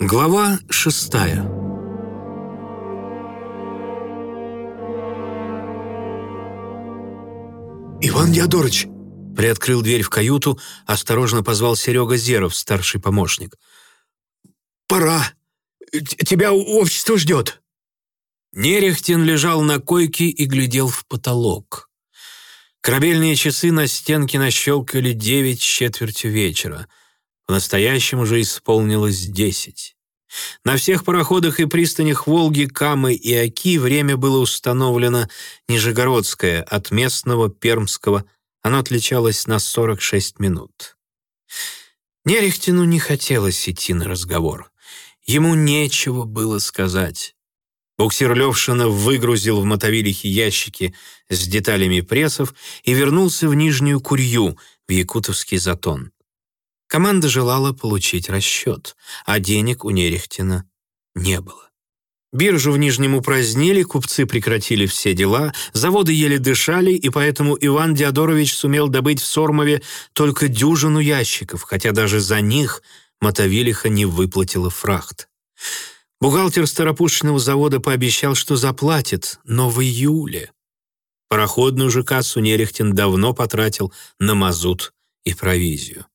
Глава шестая «Иван Диадорович!» Приоткрыл дверь в каюту, осторожно позвал Серега Зеров, старший помощник. «Пора! Тебя общество ждет!» Нерехтин лежал на койке и глядел в потолок. Корабельные часы на стенке нащелкали девять с четвертью вечера. По-настоящему же исполнилось десять. На всех пароходах и пристанях Волги, Камы и Оки время было установлено нижегородское от местного пермского. Оно отличалось на 46 минут. Нерехтину не хотелось идти на разговор. Ему нечего было сказать. Буксир Левшина выгрузил в мотовилихе ящики с деталями прессов и вернулся в Нижнюю Курью, в Якутовский затон. Команда желала получить расчет, а денег у Нерехтина не было. Биржу в Нижнем упразднили, купцы прекратили все дела, заводы еле дышали, и поэтому Иван Диадорович сумел добыть в Сормове только дюжину ящиков, хотя даже за них Мотовилиха не выплатила фрахт. Бухгалтер старопушечного завода пообещал, что заплатит, но в июле. Пароходную же кассу Нерехтин давно потратил на мазут и провизию.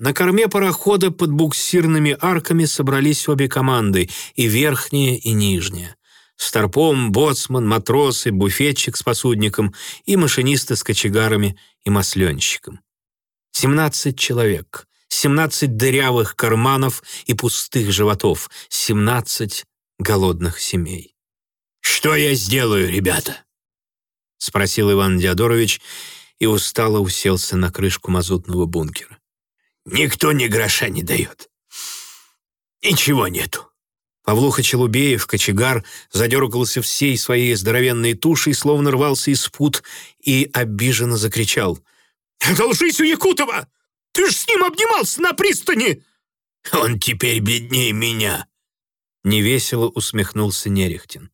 На корме парохода под буксирными арками собрались обе команды, и верхняя, и нижняя. Старпом, боцман, матросы, буфетчик с посудником и машинисты с кочегарами и масленщиком. Семнадцать человек. 17 дырявых карманов и пустых животов, 17 голодных семей. «Что я сделаю, ребята?» — спросил Иван Диадорович и устало уселся на крышку мазутного бункера. «Никто ни гроша не дает. Ничего нету». Павлуха Челубеев, кочегар, задергался всей своей здоровенной тушей, словно рвался из пут, и обиженно закричал. «Одолжись у Якутова! Ты ж с ним обнимался на пристани!» «Он теперь беднее меня!» Невесело усмехнулся Нерехтин.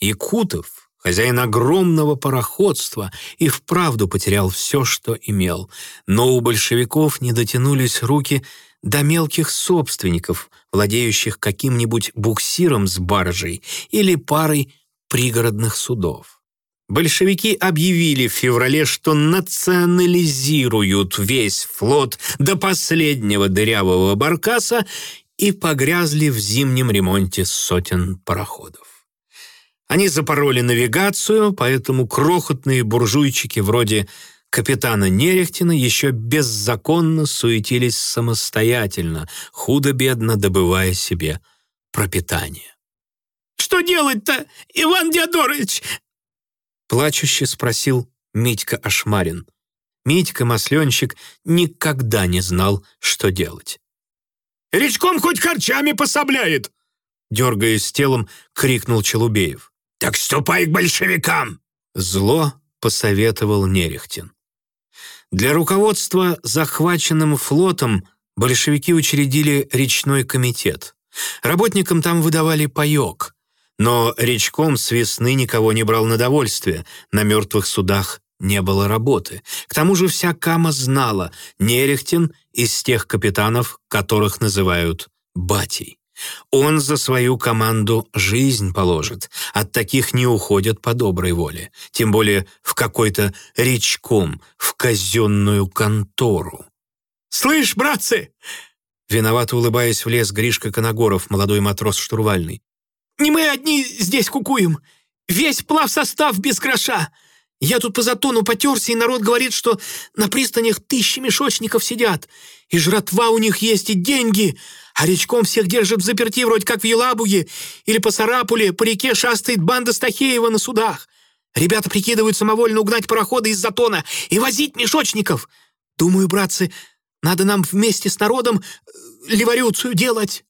Якутов, хозяин огромного пароходства, и вправду потерял все, что имел. Но у большевиков не дотянулись руки до мелких собственников, владеющих каким-нибудь буксиром с баржей или парой пригородных судов. Большевики объявили в феврале, что национализируют весь флот до последнего дырявого баркаса и погрязли в зимнем ремонте сотен пароходов. Они запороли навигацию, поэтому крохотные буржуйчики вроде капитана Нерехтина еще беззаконно суетились самостоятельно, худо-бедно добывая себе пропитание. «Что делать-то, Иван Диадорович?» Плачуще спросил Митька Ашмарин. Митька, масленщик, никогда не знал, что делать. «Речком хоть харчами пособляет!» Дергаясь телом, крикнул Челубеев. «Так ступай к большевикам!» Зло посоветовал Нерехтин. Для руководства захваченным флотом большевики учредили речной комитет. Работникам там выдавали паёк, но речком с весны никого не брал на довольствие, на мертвых судах не было работы. К тому же вся Кама знала, Нерехтин из тех капитанов, которых называют «батей». Он за свою команду жизнь положит. От таких не уходят по доброй воле. Тем более в какой-то речком, в казенную контору. «Слышь, братцы!» Виновато улыбаясь, влез Гришка Коногоров, молодой матрос штурвальный. Не мы одни здесь кукуем. Весь плав состав без гроша. Я тут по затону потерся, и народ говорит, что на пристанях тысячи мешочников сидят. И жратва у них есть, и деньги. А речком всех держат в заперти, вроде как в Елабуге или по Сарапуле, по реке шастает банда Стахеева на судах. Ребята прикидывают самовольно угнать пароходы из затона и возить мешочников. Думаю, братцы, надо нам вместе с народом э, революцию делать.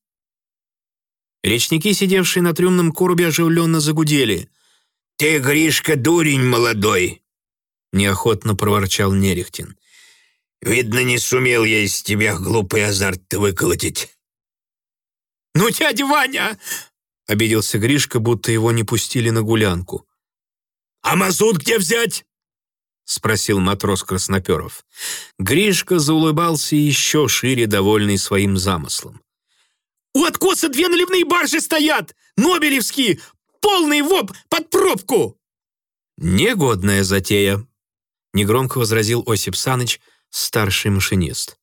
Речники, сидевшие на трюмном коробе, оживленно загудели. «Ты, Гришка, дурень молодой!» Неохотно проворчал Нерехтин. «Видно, не сумел я из тебя глупый азарт выколотить». «Ну, дядя Ваня!» — обиделся Гришка, будто его не пустили на гулянку. «А мазут где взять?» — спросил матрос Красноперов. Гришка заулыбался еще шире, довольный своим замыслом. У откоса две наливные баржи стоят! Нобелевские! Полный воп под пробку!» «Негодная затея», — негромко возразил Осип Саныч, старший машинист.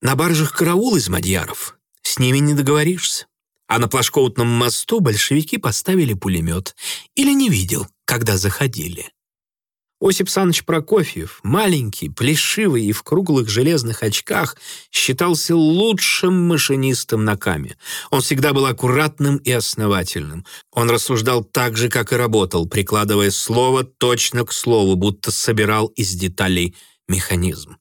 «На баржах караул из мадьяров. С ними не договоришься. А на Плашкоутном мосту большевики поставили пулемет. Или не видел, когда заходили». Осип Саныч Прокофьев, маленький, плешивый и в круглых железных очках, считался лучшим машинистом на каме. Он всегда был аккуратным и основательным. Он рассуждал так же, как и работал, прикладывая слово точно к слову, будто собирал из деталей механизм.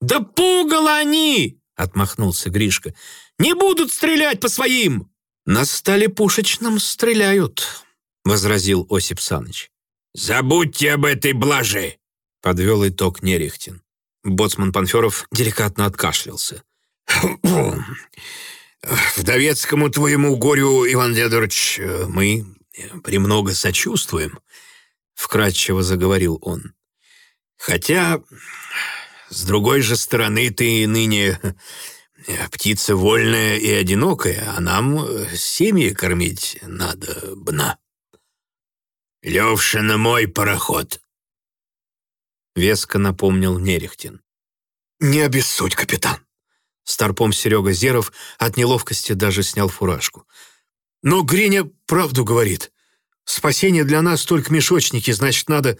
«Да пугало они!» — отмахнулся Гришка. «Не будут стрелять по своим!» «На стале пушечном стреляют», — возразил Осип Саныч. «Забудьте об этой блаже!» — подвел итог Нерехтин. Боцман Панферов деликатно откашлялся. «Вдовецкому твоему горю, Иван Дедорович, мы премного сочувствуем», — вкратчиво заговорил он. «Хотя, с другой же стороны, ты ныне птица вольная и одинокая, а нам семьи кормить надо бна». «Левшина мой пароход», — веско напомнил Нерехтин. «Не обессудь, капитан». Старпом Серега Зеров от неловкости даже снял фуражку. «Но Гриня правду говорит. Спасение для нас только мешочники, значит, надо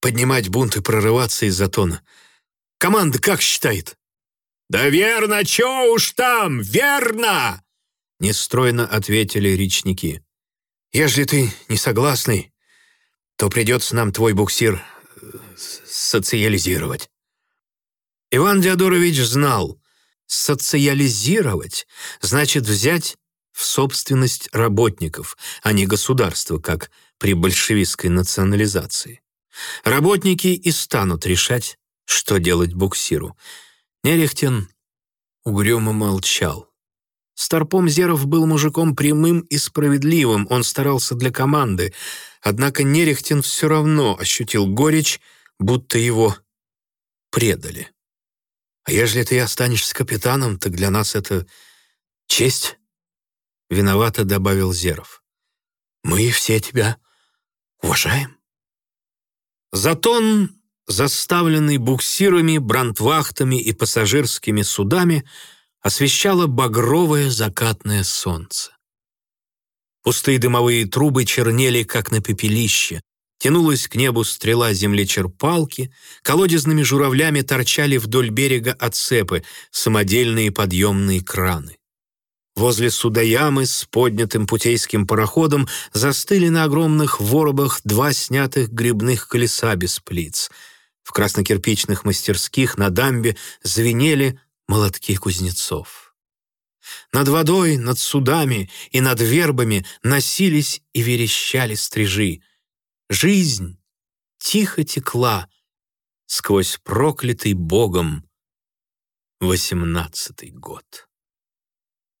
поднимать бунт и прорываться из затона. Команда как считает?» «Да верно, чё уж там, верно!» Нестройно ответили речники. «Ежели ты не согласный, то придется нам твой буксир э, социализировать». Иван Диадорович знал, социализировать значит взять в собственность работников, а не государство, как при большевистской национализации. Работники и станут решать, что делать буксиру. Нерехтин угрюмо молчал. Старпом Зеров был мужиком прямым и справедливым, он старался для команды, однако Нерехтин все равно ощутил горечь, будто его предали. «А ежели ты останешься капитаном, так для нас это честь», — виновато добавил Зеров. «Мы все тебя уважаем». Затон, заставленный буксирами, брандвахтами и пассажирскими судами, освещало багровое закатное солнце. Пустые дымовые трубы чернели, как на пепелище. Тянулась к небу стрела землечерпалки, колодезными журавлями торчали вдоль берега отцепы, самодельные подъемные краны. Возле судоямы с поднятым путейским пароходом застыли на огромных воробах два снятых грибных колеса без плиц. В краснокирпичных мастерских на дамбе звенели молотки кузнецов. Над водой, над судами и над вербами носились и верещали стрижи. Жизнь тихо текла сквозь проклятый Богом восемнадцатый год.